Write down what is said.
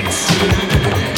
lights.